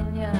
观念。